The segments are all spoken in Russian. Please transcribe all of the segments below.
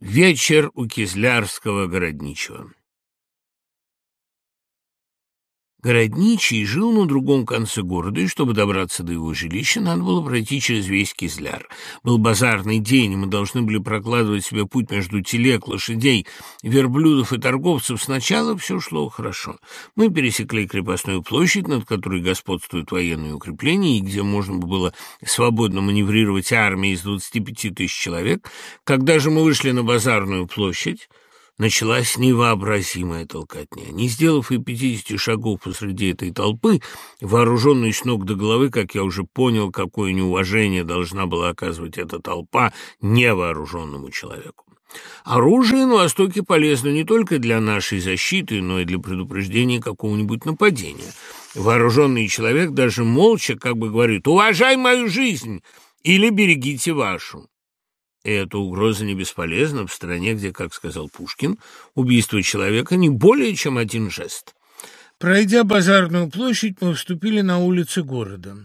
Вечер у Кизлярского городничего. Городничий жил на другом конце города, и чтобы добраться до его жилища, надо было пройти через весь Кизляр. Был базарный день, и мы должны были прокладывать себе путь между телег, лошадей, верблюдов и торговцев. Сначала все шло хорошо. Мы пересекли крепостную площадь, над которой господствуют военные укрепления, и где можно было свободно маневрировать армией из 25 тысяч человек. Когда же мы вышли на базарную площадь, Началась невообразимая толкотня. Не сделав и пятидесяти шагов посреди этой толпы, вооруженный с ног до головы, как я уже понял, какое неуважение должна была оказывать эта толпа невооруженному человеку. Оружие на Востоке полезно не только для нашей защиты, но и для предупреждения какого-нибудь нападения. Вооруженный человек даже молча как бы говорит «Уважай мою жизнь!» или «Берегите вашу». И эта угроза не бесполезна в стране, где, как сказал Пушкин, убийство человека не более чем один жест. Пройдя базарную площадь, мы вступили на улицы города.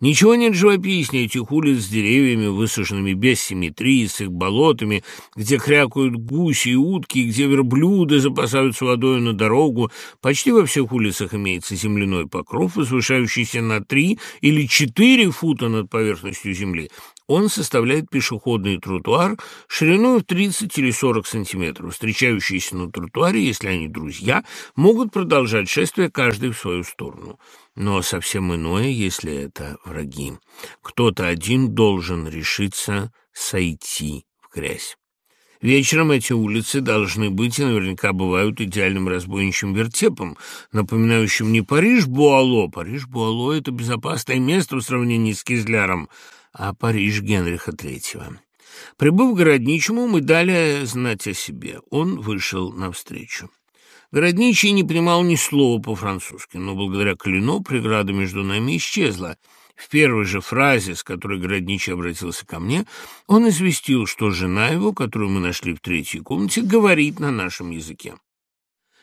Ничего нет живописнее этих улиц с деревьями, высаженными без симметрии, с их болотами, где крякают гуси и утки, где верблюды запасаются водой на дорогу. Почти во всех улицах имеется земляной покров, возвышающийся на три или четыре фута над поверхностью земли. Он составляет пешеходный тротуар шириной в 30 или 40 сантиметров. Встречающиеся на тротуаре, если они друзья, могут продолжать шествие каждый в свою сторону. Но совсем иное, если это враги. Кто-то один должен решиться сойти в грязь. Вечером эти улицы должны быть и наверняка бывают идеальным разбойничьим вертепом, напоминающим не Париж-Буало. Париж-Буало — это безопасное место в сравнении с Кизляром — а Париж Генриха Третьего. Прибыв к городничему, мы дали знать о себе. Он вышел навстречу. Городничий не понимал ни слова по-французски, но благодаря Клино преграда между нами исчезла. В первой же фразе, с которой Городничий обратился ко мне, он известил, что жена его, которую мы нашли в третьей комнате, говорит на нашем языке.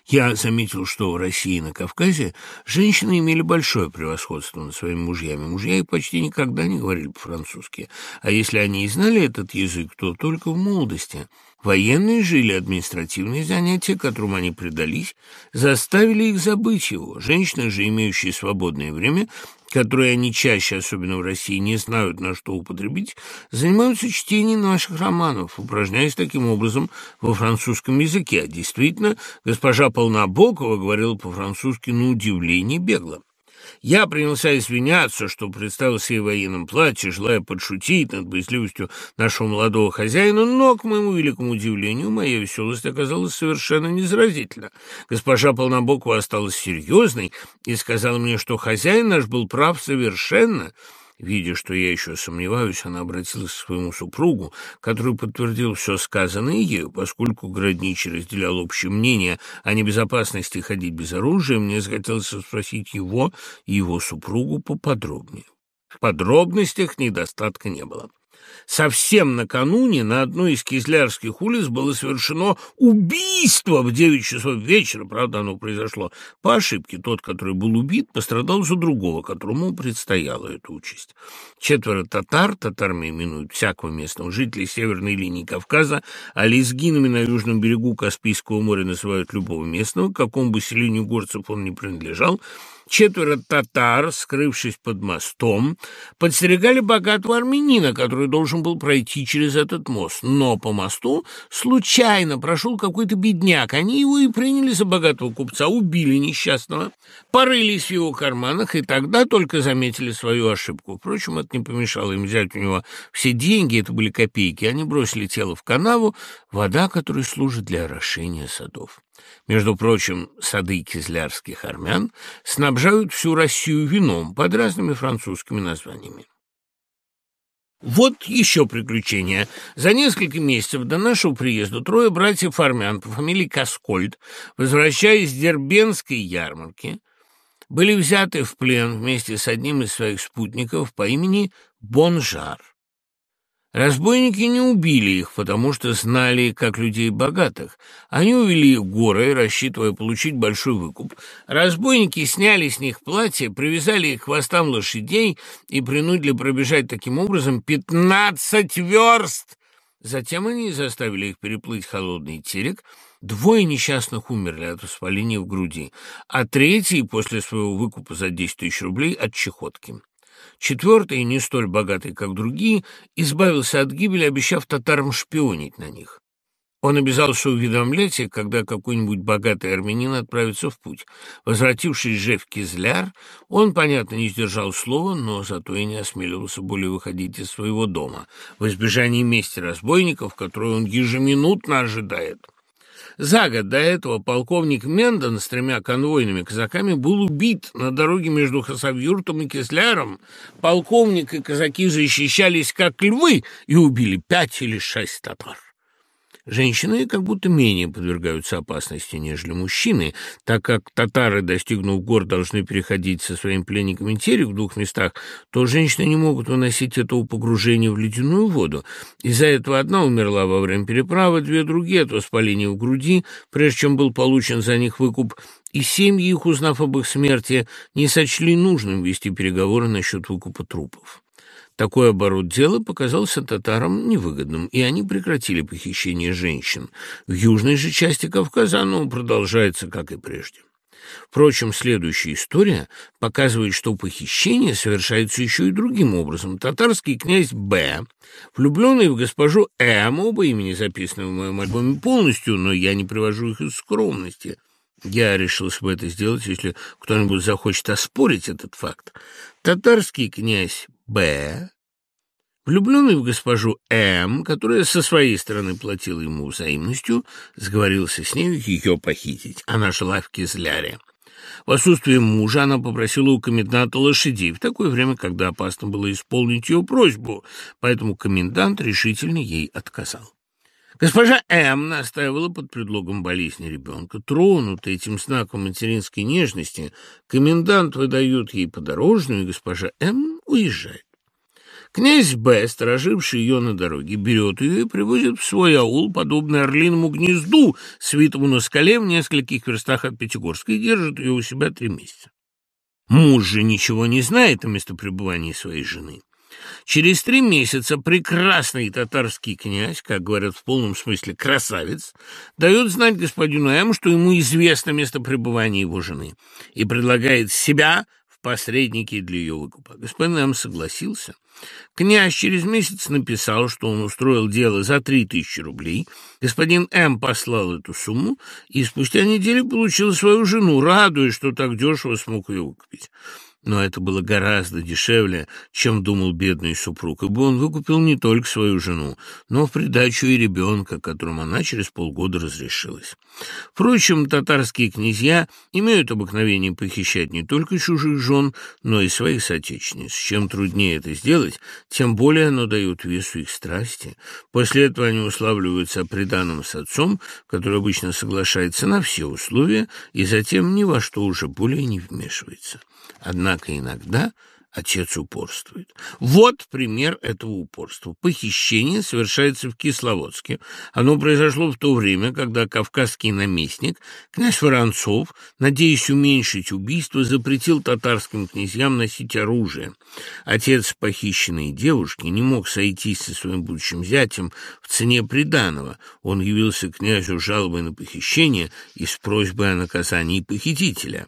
Я заметил, что в России и на Кавказе женщины имели большое превосходство над своими мужьями. Мужья их почти никогда не говорили по-французски, а если они и знали этот язык, то только в молодости. Военные жили административные занятия, которым они предались, заставили их забыть его. Женщины же, имеющие свободное время, которые они чаще, особенно в России, не знают, на что употребить, занимаются чтением наших романов, упражняясь таким образом во французском языке. А действительно, госпожа Полнобокова говорила по-французски на удивление бегло. Я принялся извиняться, что представился ей в военном платье, желая подшутить над боязливостью нашего молодого хозяина, но, к моему великому удивлению, моя веселость оказалась совершенно незаразительна. Госпожа Полнобокова осталась серьезной и сказала мне, что хозяин наш был прав совершенно — Видя, что я еще сомневаюсь, она обратилась к своему супругу, который подтвердил все сказанное ею. Поскольку Городничий разделял общее мнение о небезопасности ходить без оружия, мне захотелось спросить его и его супругу поподробнее. В подробностях недостатка не было. Совсем накануне на одной из кизлярских улиц было совершено убийство в девять часов вечера. Правда, оно произошло по ошибке. Тот, который был убит, пострадал за другого, которому предстояла эта участь. Четверо татар, татарами именуют всякого местного жителя северной линии Кавказа, а лезгинами на южном берегу Каспийского моря называют любого местного, какому бы селению горцев он не принадлежал, Четверо татар, скрывшись под мостом, подстерегали богатого армянина, который должен был пройти через этот мост. Но по мосту случайно прошел какой-то бедняк. Они его и приняли за богатого купца, убили несчастного, порылись в его карманах и тогда только заметили свою ошибку. Впрочем, это не помешало им взять у него все деньги, это были копейки. Они бросили тело в канаву, вода которая служит для орошения садов. Между прочим, сады кизлярских армян снабжают всю Россию вином под разными французскими названиями. Вот еще приключение. За несколько месяцев до нашего приезда трое братьев армян по фамилии Каскольд, возвращаясь с Дербенской ярмарки, были взяты в плен вместе с одним из своих спутников по имени Бонжар. Разбойники не убили их, потому что знали, как людей богатых. Они увели их в горы, рассчитывая получить большой выкуп. Разбойники сняли с них платья, привязали их к хвостам лошадей и принудили пробежать таким образом пятнадцать верст Затем они заставили их переплыть холодный терек. Двое несчастных умерли от воспаления в груди, а третий после своего выкупа за 10 тысяч рублей от чехотки. Четвертый, не столь богатый, как другие, избавился от гибели, обещав татарам шпионить на них. Он обязался уведомлять их, когда какой-нибудь богатый армянин отправится в путь. Возвратившись же в Кизляр, он, понятно, не сдержал слова, но зато и не осмеливался более выходить из своего дома, в избежании мести разбойников, которую он ежеминутно ожидает. За год до этого полковник Мендон с тремя конвойными казаками был убит на дороге между Хасавюртом и Кисляром. Полковник и казаки защищались как львы и убили пять или шесть татар. Женщины как будто менее подвергаются опасности, нежели мужчины, так как татары, достигнув гор, должны переходить со своими пленниками терек в двух местах, то женщины не могут выносить этого погружения в ледяную воду. Из-за этого одна умерла во время переправы, две другие от воспаления в груди, прежде чем был получен за них выкуп, и семьи их, узнав об их смерти, не сочли нужным вести переговоры насчет выкупа трупов. Такой оборот дела показался татарам невыгодным, и они прекратили похищение женщин. В южной же части Кавказа оно продолжается, как и прежде. Впрочем, следующая история показывает, что похищение совершается еще и другим образом. Татарский князь Б, влюбленный в госпожу М, оба имени записаны в моем альбоме полностью, но я не привожу их из скромности. Я решился бы это сделать, если кто-нибудь захочет оспорить этот факт. Татарский князь Б, влюбленный в госпожу М, которая со своей стороны платила ему взаимностью, сговорился с нею ее похитить. Она жила в Кизляре. В отсутствие мужа она попросила у коменданта лошадей в такое время, когда опасно было исполнить ее просьбу, поэтому комендант решительно ей отказал. Госпожа М. настаивала под предлогом болезни ребенка. Тронутая этим знаком материнской нежности, комендант выдает ей подорожную, и госпожа М. уезжает. Князь Б, стороживший ее на дороге, берет ее и привозит в свой аул, подобный орлиному гнезду, свитому на скале в нескольких верстах от Пятигорска, и держит ее у себя три месяца. Муж же ничего не знает о местопребывании своей жены. Через три месяца прекрасный татарский князь, как говорят в полном смысле красавец, дает знать господину М, что ему известно место пребывания его жены, и предлагает себя в посредники для ее выкупа. Господин М согласился. Князь через месяц написал, что он устроил дело за три тысячи рублей. Господин М послал эту сумму и спустя неделю получил свою жену, радуясь, что так дешево смог ее выкупить. Но это было гораздо дешевле, чем думал бедный супруг, ибо он выкупил не только свою жену, но в придачу и ребенка, которому она через полгода разрешилась. Впрочем, татарские князья имеют обыкновение похищать не только чужих жен, но и своих соотечественниц. Чем труднее это сделать, тем более оно дает весу их страсти. После этого они уславливаются о преданном с отцом, который обычно соглашается на все условия и затем ни во что уже более не вмешивается. Однако иногда отец упорствует. Вот пример этого упорства. Похищение совершается в Кисловодске. Оно произошло в то время, когда кавказский наместник, князь Воронцов, надеясь уменьшить убийство, запретил татарским князьям носить оружие. Отец похищенной девушки не мог сойтись со своим будущим зятем в цене приданого. Он явился князю жалобой на похищение и с просьбой о наказании похитителя.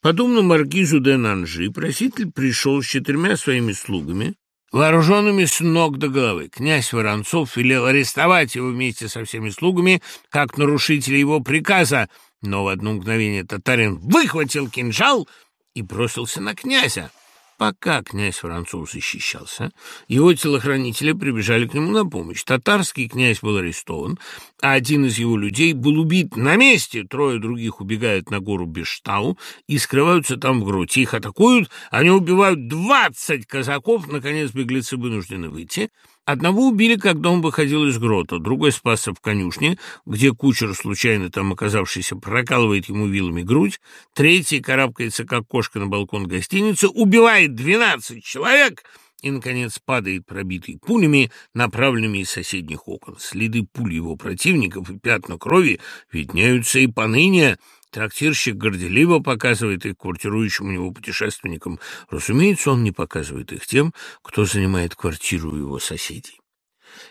Подобно маркизу де Нанжи, проситель пришел с четырьмя своими слугами, вооруженными с ног до головы. Князь Воронцов велел арестовать его вместе со всеми слугами, как нарушителя его приказа, но в одно мгновение татарин выхватил кинжал и бросился на князя. Пока князь Француз защищался, его телохранители прибежали к нему на помощь. Татарский князь был арестован, а один из его людей был убит на месте. Трое других убегают на гору Бештау и скрываются там в грудь. Их атакуют, они убивают двадцать казаков. Наконец беглецы вынуждены выйти. Одного убили, когда он выходил из грота, другой спасся в конюшне, где кучер, случайно там оказавшийся, прокалывает ему вилами грудь, третий карабкается, как кошка на балкон гостиницы, убивает двенадцать человек и, наконец, падает пробитый пулями, направленными из соседних окон. Следы пуль его противников и пятна крови виднеются и поныне, Трактирщик горделиво показывает их квартирующим у него путешественникам. Разумеется, он не показывает их тем, кто занимает квартиру у его соседей.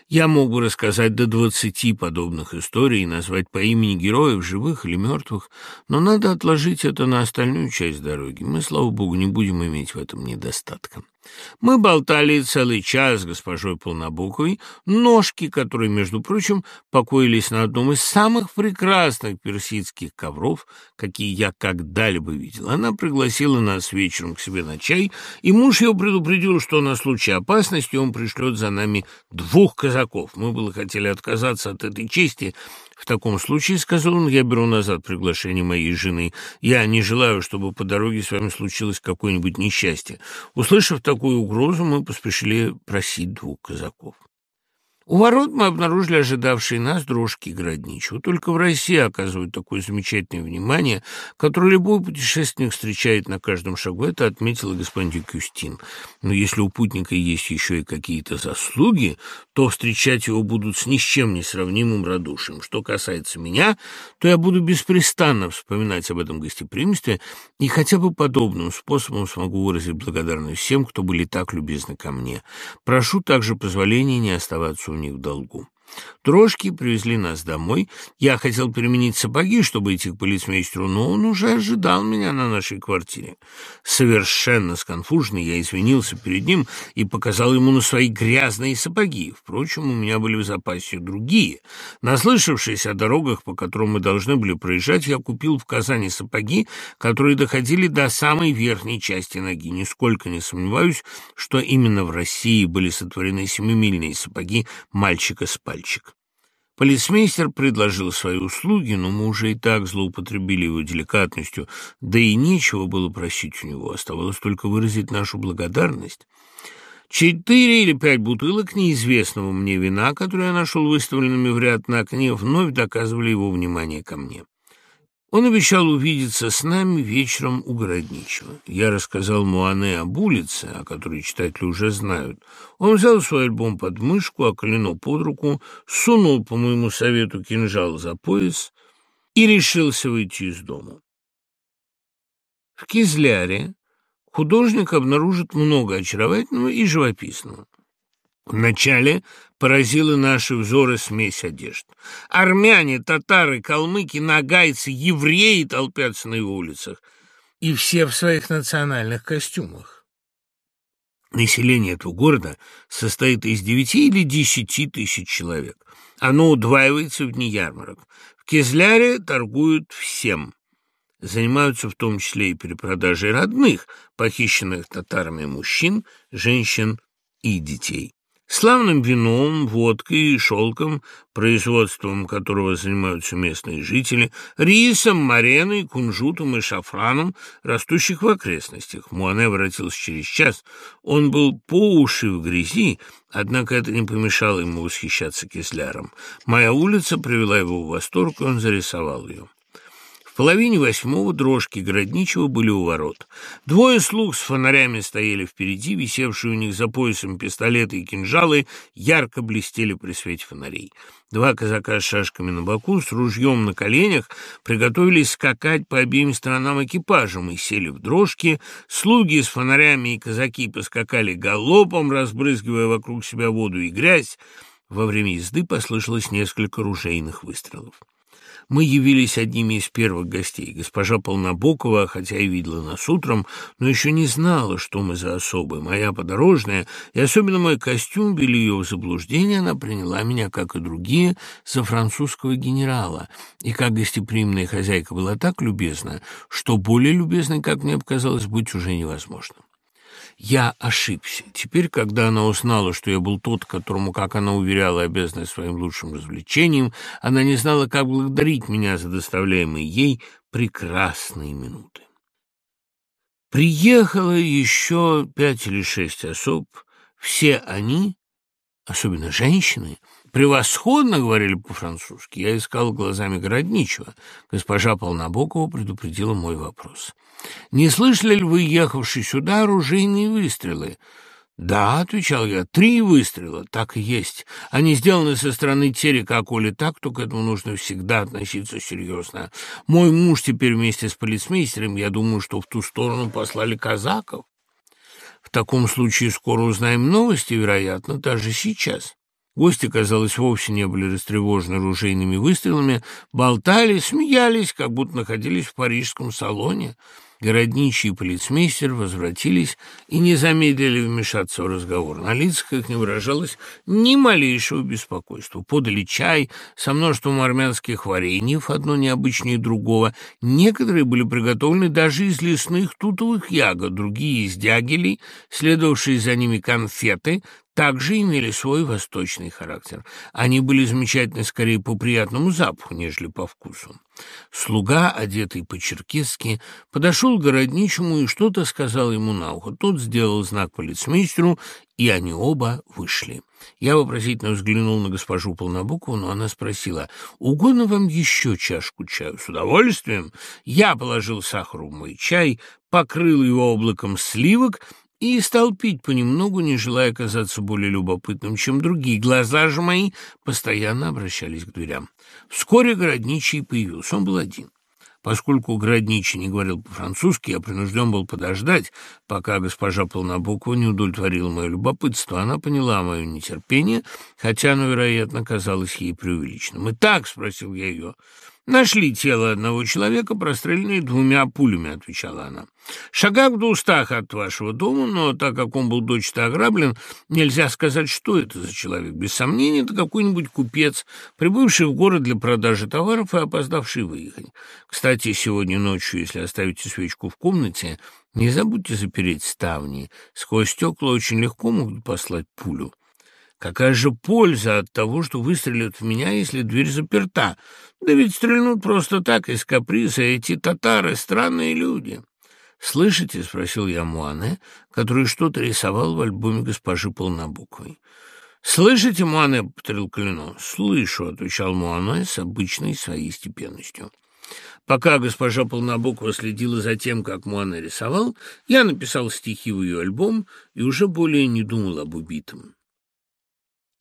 Я мог бы рассказать до двадцати подобных историй и назвать по имени героев, живых или мертвых, но надо отложить это на остальную часть дороги. Мы, слава богу, не будем иметь в этом недостатка. Мы болтали целый час с госпожой Полнобоковой, ножки, которые, между прочим, покоились на одном из самых прекрасных персидских ковров, какие я когда-либо видел. Она пригласила нас вечером к себе на чай, и муж ее предупредил, что на случай опасности он пришлет за нами двух казаков. Мы было хотели отказаться от этой чести, «В таком случае, — сказал он, — я беру назад приглашение моей жены. Я не желаю, чтобы по дороге с вами случилось какое-нибудь несчастье». Услышав такую угрозу, мы поспешили просить двух казаков. У ворот мы обнаружили ожидавшие нас дрожки Городничего. Только в России оказывают такое замечательное внимание, которое любой путешественник встречает на каждом шагу. Это отметил господин Кюстин. Но если у путника есть еще и какие-то заслуги, то встречать его будут с ни с чем не сравнимым радушием. Что касается меня, то я буду беспрестанно вспоминать об этом гостеприимстве и хотя бы подобным способом смогу выразить благодарность всем, кто были так любезны ко мне. Прошу также позволения не оставаться у них в долгу. Дрожки привезли нас домой. Я хотел переменить сапоги, чтобы идти к полицмейстеру, но он уже ожидал меня на нашей квартире. Совершенно сконфуженный я извинился перед ним и показал ему на свои грязные сапоги. Впрочем, у меня были в запасе другие. Наслышавшись о дорогах, по которым мы должны были проезжать, я купил в Казани сапоги, которые доходили до самой верхней части ноги. Нисколько не сомневаюсь, что именно в России были сотворены семимильные сапоги мальчика с мальчик. Полицмейстер предложил свои услуги, но мы уже и так злоупотребили его деликатностью, да и нечего было просить у него, оставалось только выразить нашу благодарность. Четыре или пять бутылок неизвестного мне вина, которые я нашел выставленными в ряд на окне, вновь доказывали его внимание ко мне. Он обещал увидеться с нами вечером у Городничего. Я рассказал Муане об улице, о которой читатели уже знают. Он взял свой альбом под мышку, а колено под руку, сунул, по моему совету, кинжал за пояс и решился выйти из дома. В Кизляре художник обнаружит много очаровательного и живописного. Вначале поразила наши взоры смесь одежд. Армяне, татары, калмыки, нагайцы, евреи толпятся на его улицах. И все в своих национальных костюмах. Население этого города состоит из девяти или десяти тысяч человек. Оно удваивается в дни ярмарок. В Кизляре торгуют всем. Занимаются в том числе и перепродажей родных, похищенных татарами мужчин, женщин и детей. Славным вином, водкой и шелком, производством которого занимаются местные жители, рисом, мареной, кунжутом и шафраном, растущих в окрестностях. Муане воротился через час. Он был по уши в грязи, однако это не помешало ему восхищаться кисляром. Моя улица привела его в восторг, и он зарисовал ее половине восьмого дрожки Городничего были у ворот. Двое слуг с фонарями стояли впереди, висевшие у них за поясом пистолеты и кинжалы ярко блестели при свете фонарей. Два казака с шашками на боку, с ружьем на коленях, приготовились скакать по обеим сторонам экипажа. Мы сели в дрожки, слуги с фонарями и казаки поскакали галопом, разбрызгивая вокруг себя воду и грязь. Во время езды послышалось несколько ружейных выстрелов. Мы явились одними из первых гостей. Госпожа Полнобокова, хотя и видела нас утром, но еще не знала, что мы за особы. Моя подорожная и особенно мой костюм вели ее в заблуждение. Она приняла меня, как и другие, за французского генерала. И как гостеприимная хозяйка была так любезна, что более любезной, как мне показалось, быть уже невозможно. Я ошибся. Теперь, когда она узнала, что я был тот, которому, как она уверяла, обязана своим лучшим развлечением, она не знала, как благодарить меня за доставляемые ей прекрасные минуты. Приехало еще пять или шесть особ. Все они, особенно женщины, превосходно говорили по-французски. Я искал глазами Городничего. Госпожа Полнобокова предупредила мой вопрос. «Не слышали ли вы, ехавший сюда, оружейные выстрелы?» «Да», — отвечал я, — «три выстрела, так и есть. Они сделаны со стороны Терека, а коли так, то к этому нужно всегда относиться серьезно. Мой муж теперь вместе с полицмейстером, я думаю, что в ту сторону послали казаков. В таком случае скоро узнаем новости, вероятно, даже сейчас». Гости, казалось, вовсе не были растревожены ружейными выстрелами, болтали, смеялись, как будто находились в парижском салоне. Городничий и полицмейстер возвратились и не замедлили вмешаться в разговор. На лицах их не выражалось ни малейшего беспокойства. Подали чай со множеством армянских вареньев, одно необычнее другого. Некоторые были приготовлены даже из лесных тутовых ягод, другие из дягелей, следовавшие за ними конфеты, также имели свой восточный характер. Они были замечательны скорее по приятному запаху, нежели по вкусу. Слуга, одетый по-черкесски, подошел к городничему и что-то сказал ему на ухо. Тот сделал знак полицмейстеру, и они оба вышли. Я вопросительно взглянул на госпожу Полнобукову, но она спросила, «Угодно вам еще чашку чаю?» «С удовольствием!» Я положил сахар в мой чай, покрыл его облаком сливок и стал пить понемногу, не желая казаться более любопытным, чем другие. Глаза же мои постоянно обращались к дверям. Вскоре городничий появился. Он был один. Поскольку городничий не говорил по-французски, я принужден был подождать, пока госпожа Полнобукова не удовлетворила мое любопытство. Она поняла мое нетерпение, хотя оно, вероятно, казалось ей преувеличенным. «Итак», — спросил я ее, — «Нашли тело одного человека, простреленное двумя пулями», — отвечала она. «Шагах в двустах от вашего дома, но так как он был дочисто ограблен, нельзя сказать, что это за человек. Без сомнения, это какой-нибудь купец, прибывший в город для продажи товаров и опоздавший выехать. Кстати, сегодня ночью, если оставите свечку в комнате, не забудьте запереть ставни. Сквозь стекла очень легко могут послать пулю». Какая же польза от того, что выстрелят в меня, если дверь заперта? Да ведь стрельнут просто так, из каприза, эти татары — странные люди. «Слышите?» — спросил я Муане, который что-то рисовал в альбоме госпожи Полнобуковой. «Слышите, Муане?» — повторил Калино. «Слышу», — отвечал Муане с обычной своей степенностью. Пока госпожа Полнобукова следила за тем, как Муане рисовал, я написал стихи в ее альбом и уже более не думал об убитом.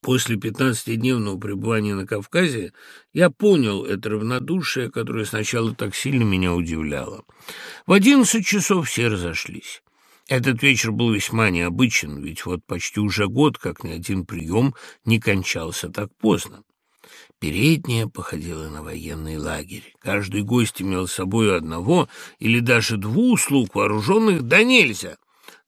После пятнадцатидневного пребывания на Кавказе я понял это равнодушие, которое сначала так сильно меня удивляло. В одиннадцать часов все разошлись. Этот вечер был весьма необычен, ведь вот почти уже год, как ни один прием не кончался так поздно. Передняя походила на военный лагерь. Каждый гость имел с собой одного или даже двух слуг, вооруженных да нельзя.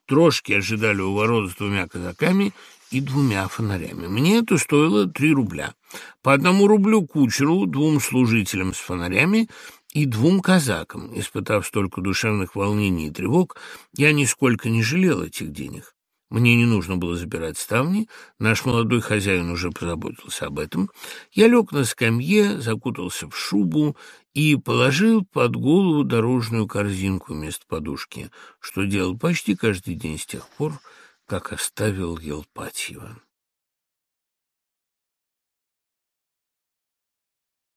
Трошки ожидали у ворот с двумя казаками и двумя фонарями. Мне это стоило три рубля. По одному рублю кучеру, двум служителям с фонарями и двум казакам. Испытав столько душевных волнений и тревог, я нисколько не жалел этих денег. Мне не нужно было забирать ставни, наш молодой хозяин уже позаботился об этом. Я лег на скамье, закутался в шубу и положил под голову дорожную корзинку вместо подушки, что делал почти каждый день с тех пор, как оставил Елпатьева.